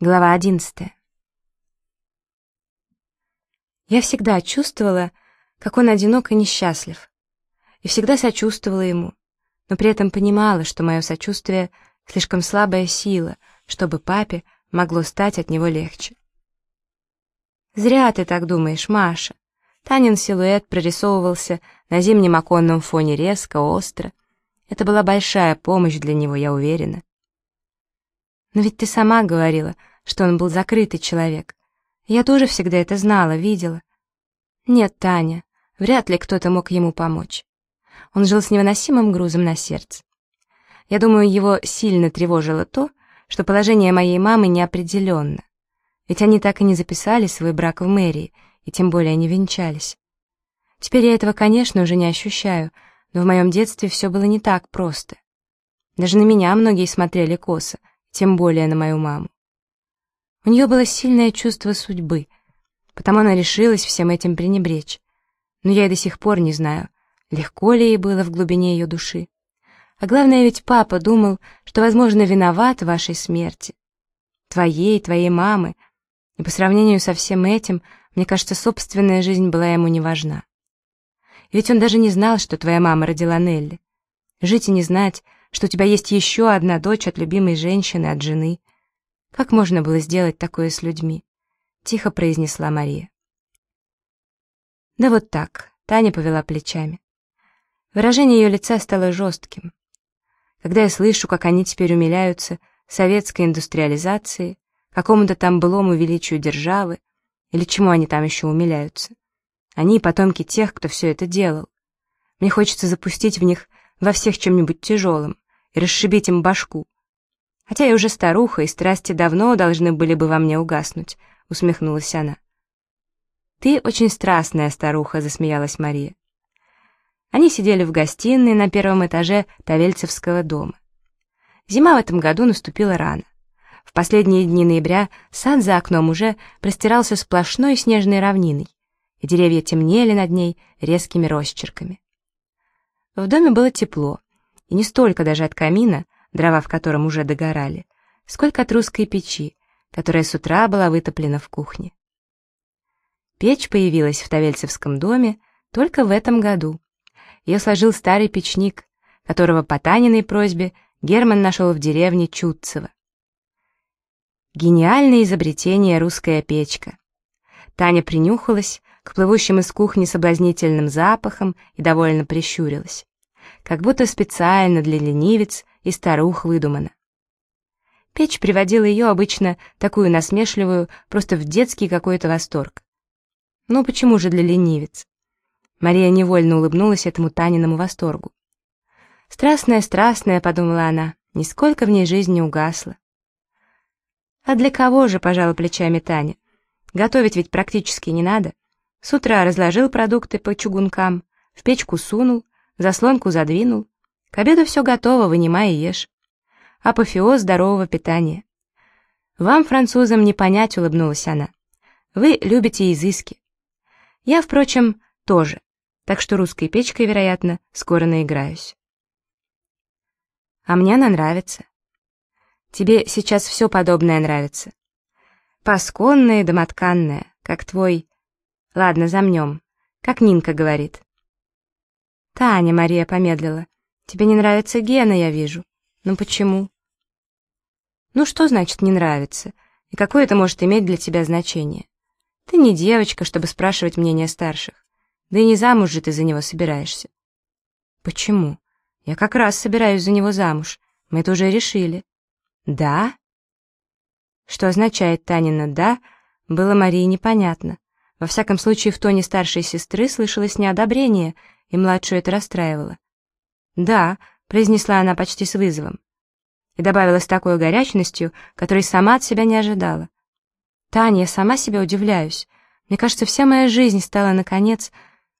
Глава одиннадцатая. Я всегда чувствовала, как он одинок и несчастлив, и всегда сочувствовала ему, но при этом понимала, что мое сочувствие — слишком слабая сила, чтобы папе могло стать от него легче. «Зря ты так думаешь, Маша». Танин силуэт прорисовывался на зимнем оконном фоне резко, остро. Это была большая помощь для него, я уверена. Но ведь ты сама говорила, что он был закрытый человек. Я тоже всегда это знала, видела. Нет, Таня, вряд ли кто-то мог ему помочь. Он жил с невыносимым грузом на сердце. Я думаю, его сильно тревожило то, что положение моей мамы неопределенно. Ведь они так и не записали свой брак в мэрии, и тем более не венчались. Теперь я этого, конечно, уже не ощущаю, но в моем детстве все было не так просто. Даже на меня многие смотрели косо, тем более на мою маму. У нее было сильное чувство судьбы, потому она решилась всем этим пренебречь. Но я и до сих пор не знаю, легко ли ей было в глубине ее души. А главное, ведь папа думал, что, возможно, виноват в вашей смерти. Твоей, твоей мамы. И по сравнению со всем этим, мне кажется, собственная жизнь была ему не важна. Ведь он даже не знал, что твоя мама родила Нелли. Жить и не знать, что у тебя есть еще одна дочь от любимой женщины, от жены. Как можно было сделать такое с людьми? Тихо произнесла Мария. Да вот так, Таня повела плечами. Выражение ее лица стало жестким. Когда я слышу, как они теперь умиляются советской индустриализации, какому-то там былому величию державы, или чему они там еще умиляются. Они потомки тех, кто все это делал. Мне хочется запустить в них во всех чем-нибудь тяжелым и расшибить им башку. Хотя я уже старуха, и страсти давно должны были бы во мне угаснуть, усмехнулась она. Ты очень страстная старуха, засмеялась Мария. Они сидели в гостиной на первом этаже Тавельцевского дома. Зима в этом году наступила рано. В последние дни ноября сад за окном уже простирался сплошной снежной равниной, и деревья темнели над ней резкими росчерками. В доме было тепло, и не столько даже от камина, дрова в котором уже догорали, сколько от русской печи, которая с утра была вытоплена в кухне. Печь появилась в Тавельцевском доме только в этом году. Ее сложил старый печник, которого по Таниной просьбе Герман нашел в деревне Чудцево. Гениальное изобретение русская печка. Таня принюхалась к плывущим из кухни соблазнительным запахом и довольно прищурилась как будто специально для ленивец и старух выдумано. Печь приводила ее обычно, такую насмешливую, просто в детский какой-то восторг. Ну почему же для ленивец? Мария невольно улыбнулась этому Таниному восторгу. «Страстная, страстная», — подумала она, — нисколько в ней жизнь не угасла. «А для кого же?» — пожала плечами Таня. «Готовить ведь практически не надо. С утра разложил продукты по чугункам, в печку сунул, Заслонку задвинул. К обеду все готово, вынимай и ешь. Апофеоз здорового питания. Вам, французам, не понять, улыбнулась она. Вы любите изыски. Я, впрочем, тоже, так что русской печкой, вероятно, скоро наиграюсь. А мне она нравится. Тебе сейчас все подобное нравится. Пасконное, домотканное, как твой... Ладно, замнем, как Нинка говорит. «Таня», — Мария помедлила, — «тебе не нравится Гена, я вижу. Ну почему?» «Ну что значит «не нравится»? И какое это может иметь для тебя значение? Ты не девочка, чтобы спрашивать мнение старших. Да и не замуж же ты за него собираешься». «Почему? Я как раз собираюсь за него замуж. Мы это уже решили». «Да?» Что означает Танина «да», было Марии непонятно. Во всяком случае, в тоне старшей сестры слышалось неодобрение — и младшую это расстраивало. «Да», — произнесла она почти с вызовом, и добавила с такой горячностью, которой сама от себя не ожидала. «Таня, я сама себя удивляюсь. Мне кажется, вся моя жизнь стала, наконец...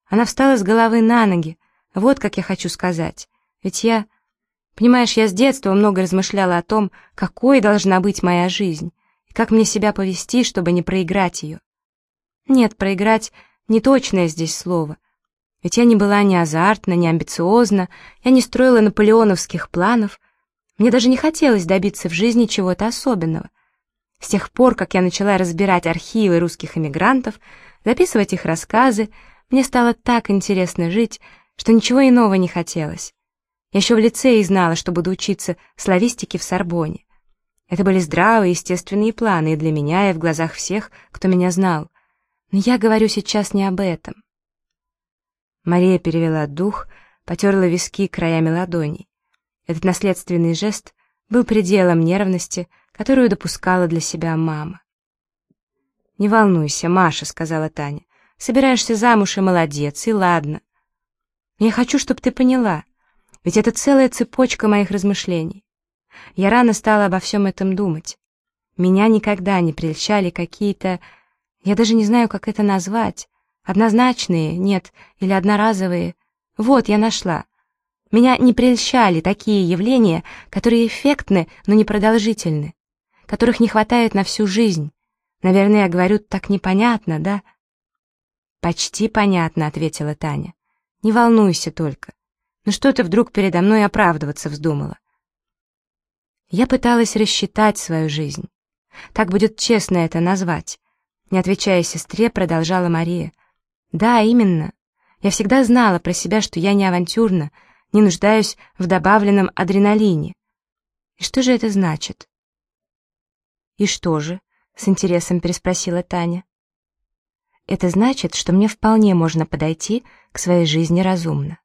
Она встала с головы на ноги. Вот как я хочу сказать. Ведь я... Понимаешь, я с детства много размышляла о том, какой должна быть моя жизнь, и как мне себя повести, чтобы не проиграть ее. Нет, проиграть — не точное здесь слово — ведь я не была ни азартна, ни амбициозна, я не строила наполеоновских планов. Мне даже не хотелось добиться в жизни чего-то особенного. С тех пор, как я начала разбирать архивы русских эмигрантов, записывать их рассказы, мне стало так интересно жить, что ничего иного не хотелось. Я еще в лицее знала, что буду учиться славистике в Сорбоне. Это были здравые, естественные планы и для меня, и в глазах всех, кто меня знал. Но я говорю сейчас не об этом. Мария перевела дух, потерла виски краями ладоней. Этот наследственный жест был пределом нервности, которую допускала для себя мама. «Не волнуйся, Маша», — сказала Таня. «Собираешься замуж и молодец, и ладно. Я хочу, чтобы ты поняла, ведь это целая цепочка моих размышлений. Я рано стала обо всем этом думать. Меня никогда не прельщали какие-то... Я даже не знаю, как это назвать. Однозначные, нет, или одноразовые. Вот, я нашла. Меня не прельщали такие явления, которые эффектны, но не продолжительны, которых не хватает на всю жизнь. Наверное, я говорю так непонятно, да? «Почти понятно», — ответила Таня. «Не волнуйся только. Ну что ты вдруг передо мной оправдываться вздумала? Я пыталась рассчитать свою жизнь. Так будет честно это назвать. Не отвечая сестре, продолжала Мария. Да, именно. Я всегда знала про себя, что я не авантюрна, не нуждаюсь в добавленном адреналине. И что же это значит? И что же? С интересом переспросила Таня. Это значит, что мне вполне можно подойти к своей жизни разумно.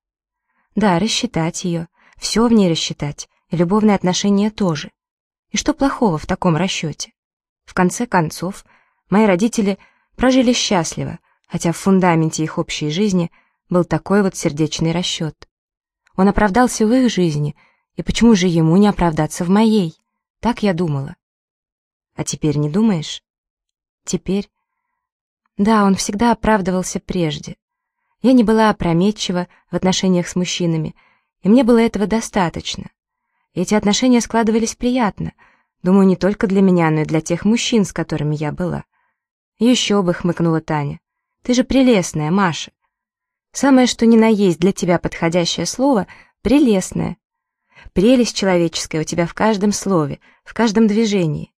Да, рассчитать ее, все в ней рассчитать, и любовные отношения тоже. И что плохого в таком расчете? В конце концов, мои родители прожили счастливо, хотя в фундаменте их общей жизни был такой вот сердечный расчет. Он оправдался в их жизни, и почему же ему не оправдаться в моей? Так я думала. А теперь не думаешь? Теперь? Да, он всегда оправдывался прежде. Я не была опрометчива в отношениях с мужчинами, и мне было этого достаточно. Эти отношения складывались приятно, думаю, не только для меня, но и для тех мужчин, с которыми я была. «Еще бы», — хмыкнула Таня. «Ты же прелестная, Маша. Самое, что ни на есть для тебя подходящее слово — прелестная. Прелесть человеческая у тебя в каждом слове, в каждом движении.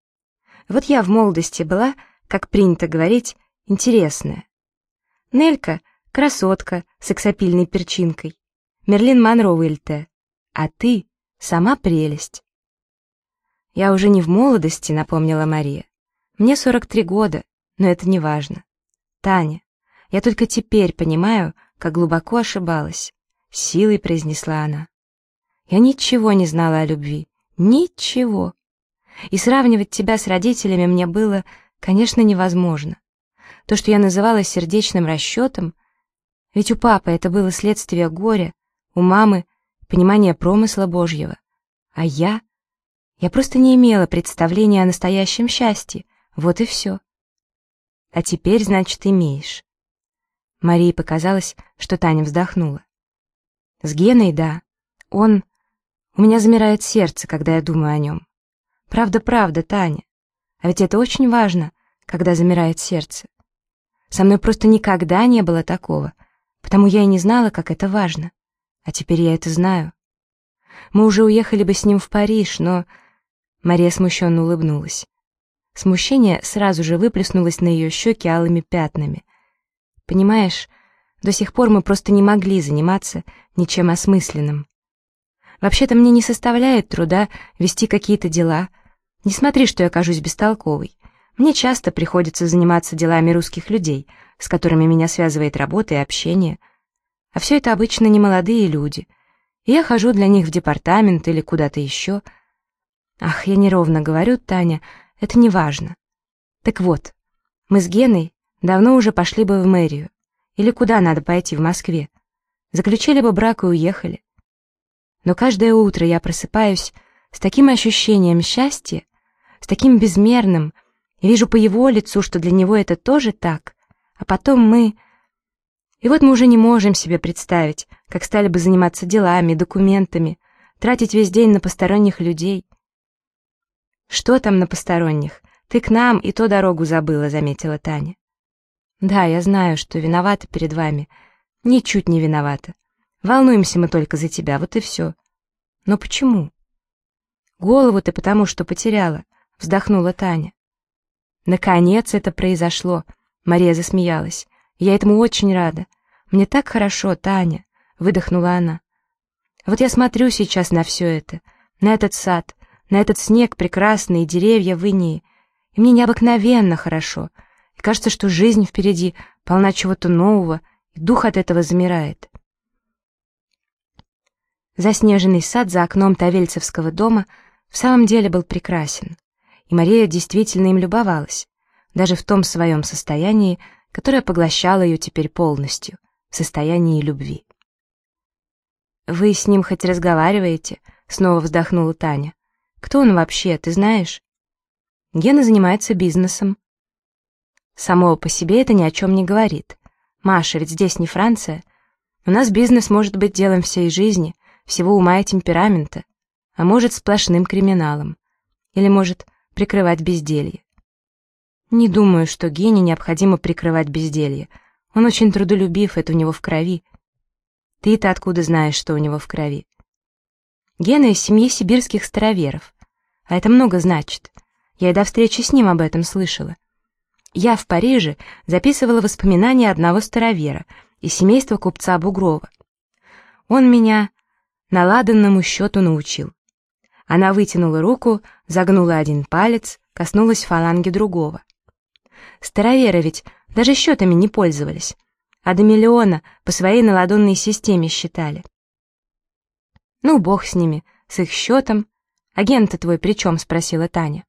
Вот я в молодости была, как принято говорить, интересная. Нелька — красотка с сексапильной перчинкой. Мерлин Монро Уильте. А ты Сама прелесть. Я уже не в молодости, напомнила Мария. Мне 43 года, но это не важно. Таня, я только теперь понимаю, как глубоко ошибалась. Силой произнесла она. Я ничего не знала о любви. Ничего. И сравнивать тебя с родителями мне было, конечно, невозможно. То, что я называла сердечным расчетом, ведь у папы это было следствие горя, у мамы понимание промысла Божьего. А я? Я просто не имела представления о настоящем счастье, вот и все. А теперь, значит, имеешь. Марии показалось, что Таня вздохнула. С Геной, да. Он... У меня замирает сердце, когда я думаю о нем. Правда, правда, Таня. А ведь это очень важно, когда замирает сердце. Со мной просто никогда не было такого, потому я и не знала, как это важно. А теперь я это знаю. Мы уже уехали бы с ним в Париж, но...» Мария смущенно улыбнулась. Смущение сразу же выплеснулось на ее щеки алыми пятнами. «Понимаешь, до сих пор мы просто не могли заниматься ничем осмысленным. Вообще-то мне не составляет труда вести какие-то дела. Не смотри, что я кажусь бестолковой. Мне часто приходится заниматься делами русских людей, с которыми меня связывает работа и общение». А все это обычно не молодые люди. И я хожу для них в департамент или куда-то еще. Ах, я неровно говорю, Таня, это не важно. Так вот, мы с Геной давно уже пошли бы в мэрию. Или куда надо пойти в Москве. Заключили бы брак и уехали. Но каждое утро я просыпаюсь с таким ощущением счастья, с таким безмерным, и вижу по его лицу, что для него это тоже так. А потом мы... И вот мы уже не можем себе представить, как стали бы заниматься делами, документами, тратить весь день на посторонних людей. «Что там на посторонних? Ты к нам и то дорогу забыла», — заметила Таня. «Да, я знаю, что виновата перед вами. Ничуть не виновата. Волнуемся мы только за тебя, вот и все. Но почему?» «Голову ты потому что потеряла», — вздохнула Таня. «Наконец это произошло!» — Мария засмеялась. «Я этому очень рада. Мне так хорошо, Таня!» — выдохнула она. «Вот я смотрю сейчас на все это, на этот сад, на этот снег прекрасный и деревья в инии, и мне необыкновенно хорошо, и кажется, что жизнь впереди полна чего-то нового, и дух от этого замирает». Заснеженный сад за окном Тавельцевского дома в самом деле был прекрасен и Мария действительно им любовалась, даже в том своем состоянии, которое поглощало ее теперь полностью, в состоянии любви. «Вы с ним хоть разговариваете?» — снова вздохнула Таня. «Кто он вообще, ты знаешь?» Гена занимается бизнесом. Само по себе это ни о чем не говорит. Маша, ведь здесь не Франция. У нас бизнес может быть делом всей жизни, всего ума и темперамента, а может сплошным криминалом. Или, может, прикрывать безделье. Не думаю, что Гене необходимо прикрывать безделье. Он очень трудолюбив, это у него в крови. Ты-то откуда знаешь, что у него в крови? Гена из семьи сибирских староверов. А это много значит. Я и до встречи с ним об этом слышала. Я в Париже записывала воспоминания одного старовера из семейства купца Бугрова. Он меня наладанному счету научил. Она вытянула руку, загнула один палец, коснулась фаланги другого. Староверы ведь даже счетами не пользовались, а до миллиона по своей наладонной системе считали. «Ну, бог с ними, с их счетом. Агент твой при чем?» — спросила Таня.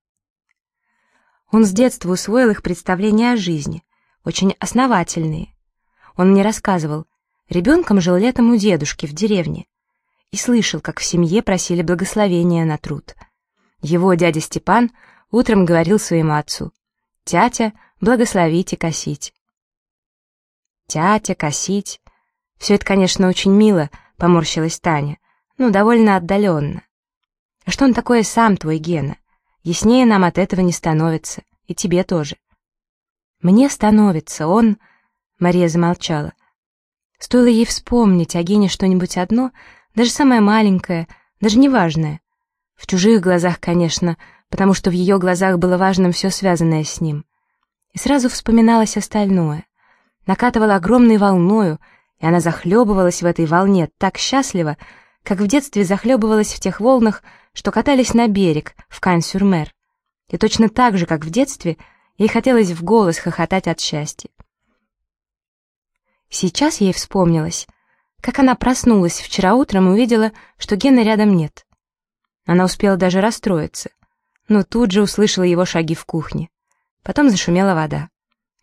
Он с детства усвоил их представления о жизни, очень основательные. Он мне рассказывал, ребенком жил летом у дедушки в деревне и слышал, как в семье просили благословения на труд. Его дядя Степан утром говорил своему отцу, «Тятя, благословите косить». «Тятя, косить». Все это, конечно, очень мило, поморщилась Таня, ну, довольно отдаленно. А что он такое сам, твой Гена? Яснее нам от этого не становится, и тебе тоже. Мне становится, он... Мария замолчала. Стоило ей вспомнить о Гене что-нибудь одно, даже самое маленькое, даже неважное. В чужих глазах, конечно, потому что в ее глазах было важным все связанное с ним. И сразу вспоминалось остальное. Накатывала огромной волною, и она захлебывалась в этой волне так счастливо, как в детстве захлебывалась в тех волнах, что катались на берег, в Кань-сюр-Мер. И точно так же, как в детстве, ей хотелось в голос хохотать от счастья. Сейчас ей вспомнилось, как она проснулась вчера утром и увидела, что Гена рядом нет. Она успела даже расстроиться, но тут же услышала его шаги в кухне. Потом зашумела вода.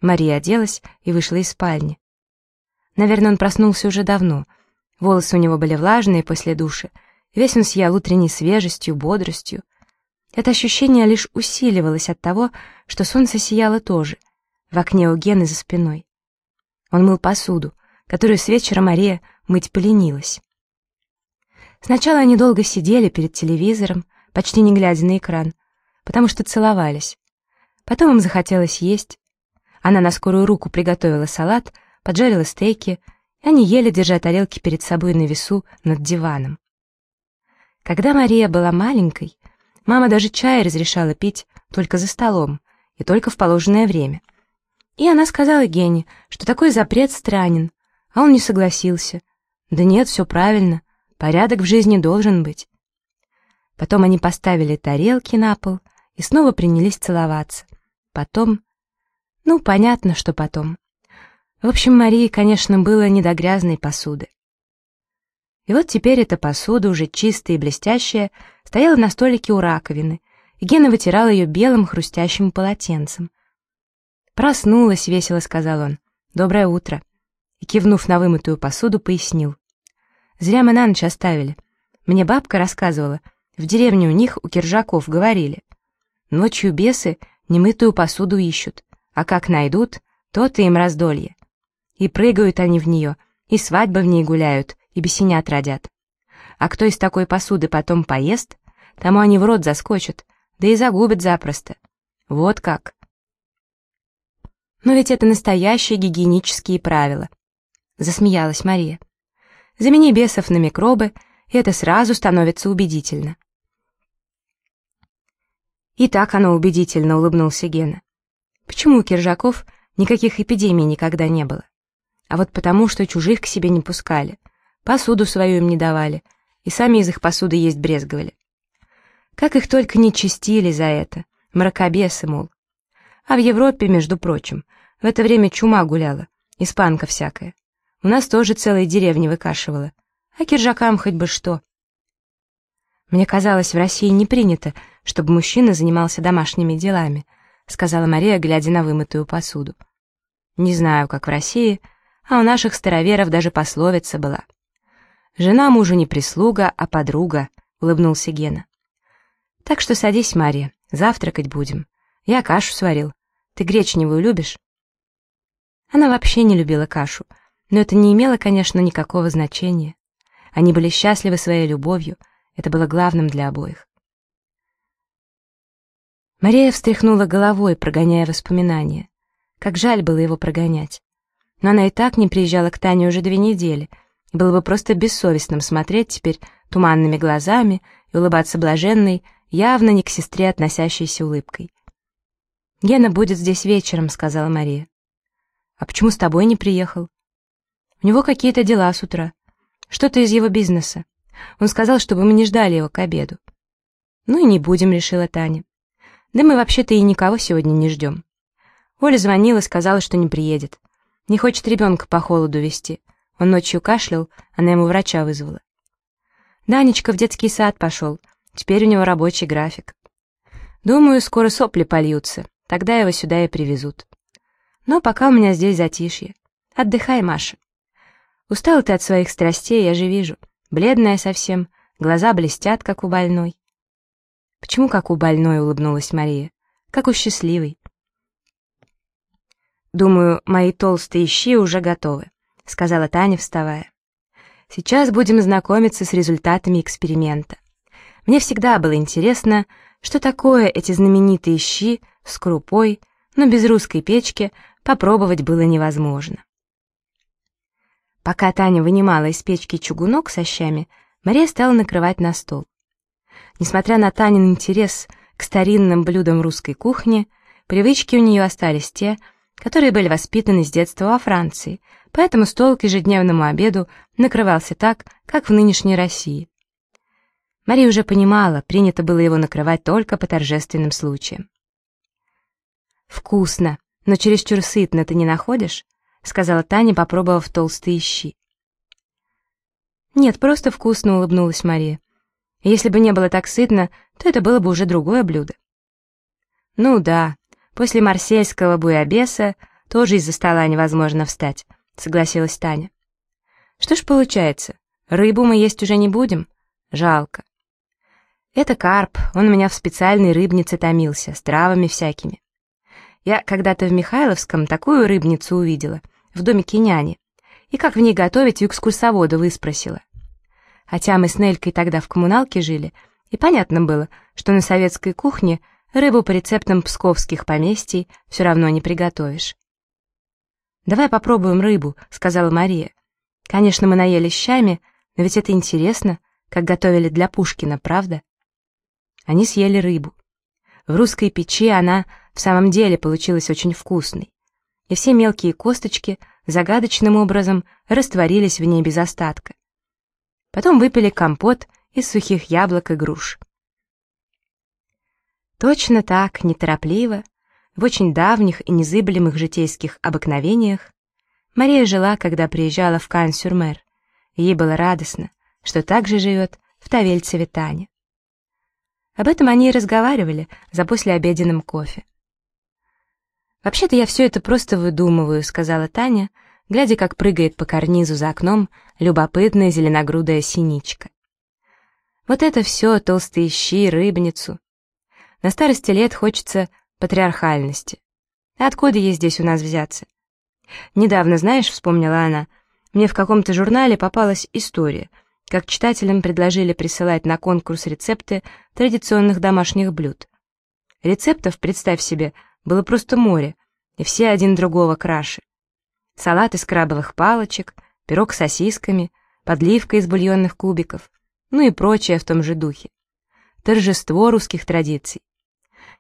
Мария оделась и вышла из спальни. Наверное, он проснулся уже давно. Волосы у него были влажные после души, весь он сиял утренней свежестью, бодростью. Это ощущение лишь усиливалось от того, что солнце сияло тоже, в окне у Гены за спиной. Он мыл посуду, которую с вечера Мария мыть поленилась. Сначала они долго сидели перед телевизором, почти не глядя на экран, потому что целовались. Потом им захотелось есть. Она на скорую руку приготовила салат, поджарила стейки, и они ели, держа тарелки перед собой на весу над диваном. Когда Мария была маленькой, мама даже чай разрешала пить только за столом и только в положенное время. И она сказала Гене, что такой запрет странен, а он не согласился. Да нет, все правильно, порядок в жизни должен быть. Потом они поставили тарелки на пол и снова принялись целоваться. Потом... Ну, понятно, что потом. В общем, Марии, конечно, было не до грязной посуды. И вот теперь эта посуда, уже чистая и блестящая, стояла на столике у раковины, и Гена вытирал ее белым хрустящим полотенцем. «Проснулась», — весело сказал он. «Доброе утро» и, кивнув на вымытую посуду, пояснил. «Зря мы на ночь оставили. Мне бабка рассказывала, в деревне у них, у киржаков, говорили. Ночью бесы немытую посуду ищут, а как найдут, то-то им раздолье. И прыгают они в нее, и свадьбы в ней гуляют, и бесенят родят. А кто из такой посуды потом поест, тому они в рот заскочат, да и загубят запросто. Вот как. Но ведь это настоящие гигиенические правила. Засмеялась Мария. Замени бесов на микробы, и это сразу становится убедительно. И так оно убедительно, улыбнулся Гена. Почему у киржаков никаких эпидемий никогда не было? А вот потому, что чужих к себе не пускали, посуду свою им не давали, и сами из их посуды есть брезговали. Как их только не чистили за это, мракобесы, мол. А в Европе, между прочим, в это время чума гуляла, испанка всякая. У нас тоже целые деревни выкашивала, а киржакам хоть бы что. Мне казалось, в России не принято, чтобы мужчина занимался домашними делами, сказала Мария, глядя на вымытую посуду. Не знаю, как в России, а у наших староверов даже пословица была. «Жена мужу не прислуга, а подруга», — улыбнулся Гена. «Так что садись, Мария, завтракать будем. Я кашу сварил. Ты гречневую любишь?» Она вообще не любила кашу, но это не имело, конечно, никакого значения. Они были счастливы своей любовью, это было главным для обоих. Мария встряхнула головой, прогоняя воспоминания. Как жаль было его прогонять. Но она и так не приезжала к Тане уже две недели, было бы просто бессовестным смотреть теперь туманными глазами и улыбаться блаженной, явно не к сестре относящейся улыбкой. «Гена будет здесь вечером», — сказала Мария. «А почему с тобой не приехал?» «У него какие-то дела с утра. Что-то из его бизнеса. Он сказал, чтобы мы не ждали его к обеду». «Ну и не будем», — решила Таня. «Да мы вообще-то и никого сегодня не ждем». Оля звонила, сказала, что не приедет. Не хочет ребенка по холоду вести. Он ночью кашлял, она ему врача вызвала. Данечка в детский сад пошел. Теперь у него рабочий график. Думаю, скоро сопли польются. Тогда его сюда и привезут. Но пока у меня здесь затишье. Отдыхай, Маша. Устала ты от своих страстей, я же вижу. Бледная совсем, глаза блестят, как у больной. Почему как у больной, улыбнулась Мария. Как у счастливой. «Думаю, мои толстые щи уже готовы», — сказала Таня, вставая. «Сейчас будем знакомиться с результатами эксперимента. Мне всегда было интересно, что такое эти знаменитые щи с крупой, но без русской печки попробовать было невозможно». Пока Таня вынимала из печки чугунок со щами, Мария стала накрывать на стол. Несмотря на Танин интерес к старинным блюдам русской кухни, привычки у нее остались те, которые были воспитаны с детства во Франции, поэтому стол к ежедневному обеду накрывался так, как в нынешней России. Мария уже понимала, принято было его накрывать только по торжественным случаям. «Вкусно, но чересчур сытно ты не находишь?» — сказала Таня, попробовав толстые щи. «Нет, просто вкусно», — улыбнулась Мария. «Если бы не было так сытно, то это было бы уже другое блюдо». «Ну да, После марсельского буябеса тоже из-за стола невозможно встать, согласилась Таня. Что ж получается, рыбу мы есть уже не будем? Жалко. Это карп, он у меня в специальной рыбнице томился, с травами всякими. Я когда-то в Михайловском такую рыбницу увидела, в домике няни, и как в ней готовить у экскурсовода выспросила. Хотя мы с Нелькой тогда в коммуналке жили, и понятно было, что на советской кухне – Рыбу по рецептам псковских поместий все равно не приготовишь. «Давай попробуем рыбу», — сказала Мария. «Конечно, мы наели щами, но ведь это интересно, как готовили для Пушкина, правда?» Они съели рыбу. В русской печи она в самом деле получилась очень вкусной, и все мелкие косточки загадочным образом растворились в ней без остатка. Потом выпили компот из сухих яблок и груш. Точно так, неторопливо, в очень давних и незыблемых житейских обыкновениях, Мария жила, когда приезжала в Кан-Сюрмер. Ей было радостно, что так же живет в Тавельцеве Таня. Об этом они и разговаривали за послеобеденным кофе. «Вообще-то я все это просто выдумываю», — сказала Таня, глядя, как прыгает по карнизу за окном любопытная зеленогрудая синичка. «Вот это все, толстые щи, рыбницу, на старости лет хочется патриархальности. Откуда ей здесь у нас взяться? Недавно, знаешь, вспомнила она, мне в каком-то журнале попалась история, как читателям предложили присылать на конкурс рецепты традиционных домашних блюд. Рецептов, представь себе, было просто море, и все один другого краше. Салат из крабовых палочек, пирог с сосисками, подливка из бульонных кубиков, ну и прочее в том же духе. Торжество русских традиций.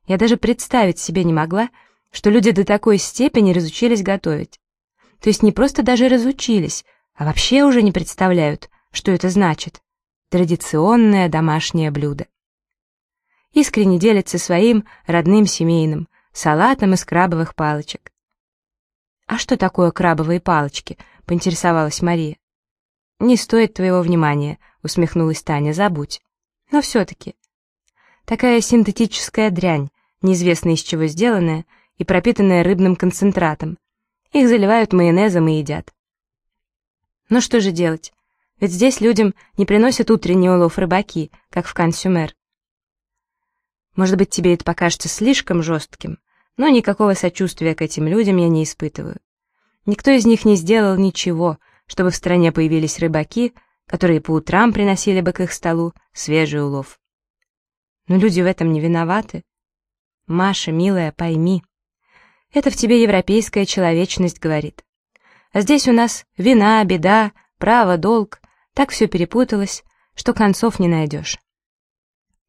Я даже представить себе не могла, что люди до такой степени разучились готовить. То есть не просто даже разучились, а вообще уже не представляют, что это значит. Традиционное домашнее блюдо. Искренне делится своим родным семейным, салатом из крабовых палочек. «А что такое крабовые палочки?» — поинтересовалась Мария. «Не стоит твоего внимания», — усмехнулась Таня, — «забудь». «Но все-таки». Такая синтетическая дрянь, неизвестно из чего сделанная и пропитанная рыбным концентратом. Их заливают майонезом и едят. Но что же делать? Ведь здесь людям не приносят утренний улов рыбаки, как в консюмер. Может быть, тебе это покажется слишком жестким, но никакого сочувствия к этим людям я не испытываю. Никто из них не сделал ничего, чтобы в стране появились рыбаки, которые по утрам приносили бы к их столу свежий улов. Но люди в этом не виноваты. Маша, милая, пойми. Это в тебе европейская человечность говорит. А здесь у нас вина, беда, право, долг. Так все перепуталось, что концов не найдешь.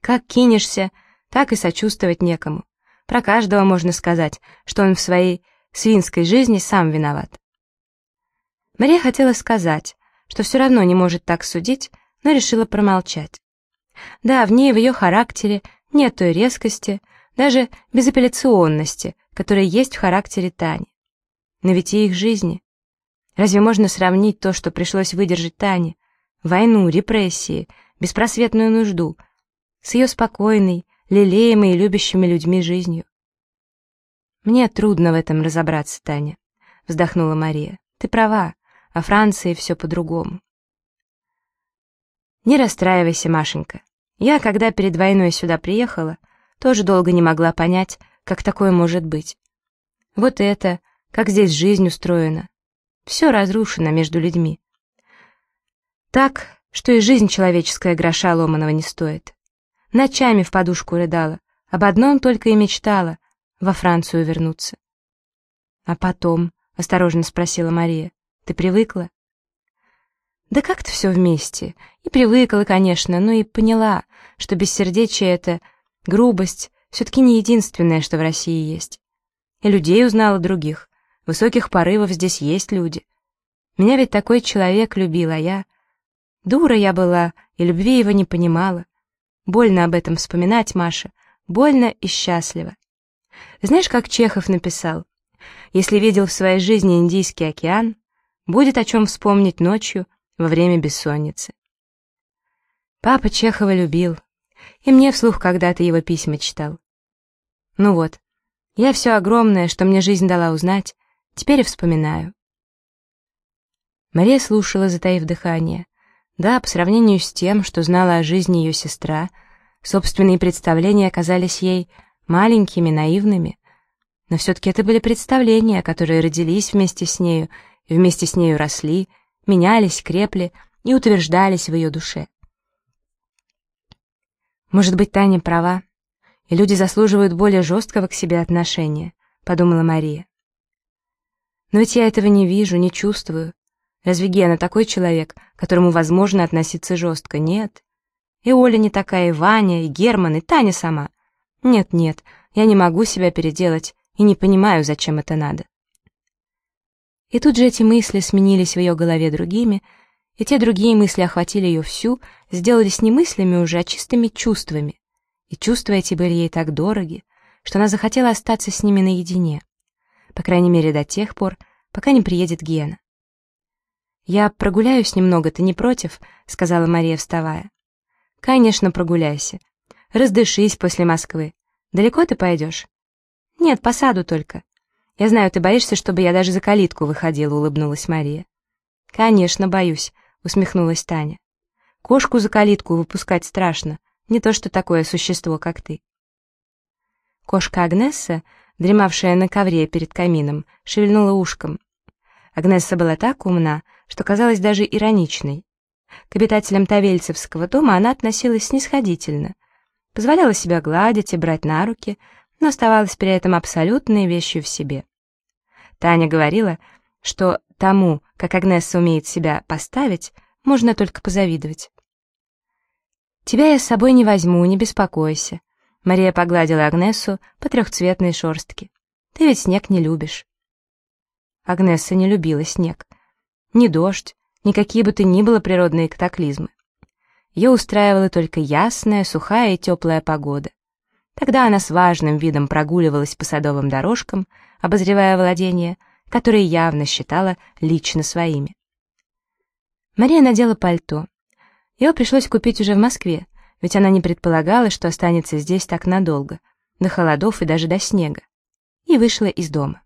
Как кинешься, так и сочувствовать некому. Про каждого можно сказать, что он в своей свинской жизни сам виноват. Мария хотела сказать, что все равно не может так судить, но решила промолчать. Да, в ней, в ее характере, нет той резкости, даже безапелляционности, которая есть в характере Тани. Но ведь и их жизни. Разве можно сравнить то, что пришлось выдержать Тане, войну, репрессии, беспросветную нужду, с ее спокойной, лелеемой и любящими людьми жизнью? «Мне трудно в этом разобраться, Таня», — вздохнула Мария. «Ты права, а Франции все по-другому». «Не расстраивайся, Машенька. Я, когда перед войной сюда приехала, тоже долго не могла понять, как такое может быть. Вот это, как здесь жизнь устроена. Все разрушено между людьми. Так, что и жизнь человеческая гроша ломаного не стоит. Ночами в подушку рыдала, об одном только и мечтала, во Францию вернуться. «А потом?» — осторожно спросила Мария. «Ты привыкла?» «Да как-то все вместе. И привыкла, конечно, но и поняла, что бессердечие — это грубость, все-таки не единственное, что в России есть. И людей узнала других. Высоких порывов здесь есть люди. Меня ведь такой человек любил, а я... Дура я была, и любви его не понимала. Больно об этом вспоминать, Маша. Больно и счастливо. Знаешь, как Чехов написал? Если видел в своей жизни Индийский океан, будет о чем вспомнить ночью во время бессонницы. Папа Чехова любил, и мне вслух когда-то его письма читал. Ну вот, я все огромное, что мне жизнь дала узнать, теперь вспоминаю. Мария слушала, затаив дыхание. Да, по сравнению с тем, что знала о жизни ее сестра, собственные представления оказались ей маленькими, наивными. Но все-таки это были представления, которые родились вместе с нею, вместе с нею росли, менялись, крепли и утверждались в ее душе. Может быть, Таня права, и люди заслуживают более жесткого к себе отношения, подумала Мария. Но ведь я этого не вижу, не чувствую. Разве Гена такой человек, которому возможно относиться жестко? Нет. И Оля не такая, и Ваня, и Герман, и Таня сама. Нет-нет, я не могу себя переделать и не понимаю, зачем это надо. И тут же эти мысли сменились в ее голове другими, и те другие мысли охватили ее всю, сделались не мыслями уже, а чистыми чувствами. И чувства эти были ей так дороги, что она захотела остаться с ними наедине. По крайней мере, до тех пор, пока не приедет Гена. «Я прогуляюсь немного, ты не против?» — сказала Мария, вставая. «Конечно, прогуляйся. Раздышись после Москвы. Далеко ты пойдешь?» «Нет, по саду только. Я знаю, ты боишься, чтобы я даже за калитку выходила», — улыбнулась Мария. «Конечно, боюсь», — усмехнулась Таня. «Кошку за калитку выпускать страшно, не то что такое существо, как ты». Кошка Агнесса, дремавшая на ковре перед камином, шевельнула ушком. Агнесса была так умна, что казалась даже ироничной. К обитателям Тавельцевского дома она относилась снисходительно, позволяла себя гладить и брать на руки, но оставалась при этом абсолютной вещью в себе. Таня говорила, что тому, как Агнесса умеет себя поставить, можно только позавидовать. «Тебя я с собой не возьму, не беспокойся», — Мария погладила Агнесу по трехцветной шорстке. Ты ведь снег не любишь». Агнесса не любила снег. Ни дождь, ни какие бы то ни было природные катаклизмы. Ее устраивала только ясная, сухая и теплая погода. Тогда она с важным видом прогуливалась по садовым дорожкам, обозревая владения, которые явно считала лично своими. Мария надела пальто. Его пришлось купить уже в Москве, ведь она не предполагала, что останется здесь так надолго, до холодов и даже до снега, и вышла из дома.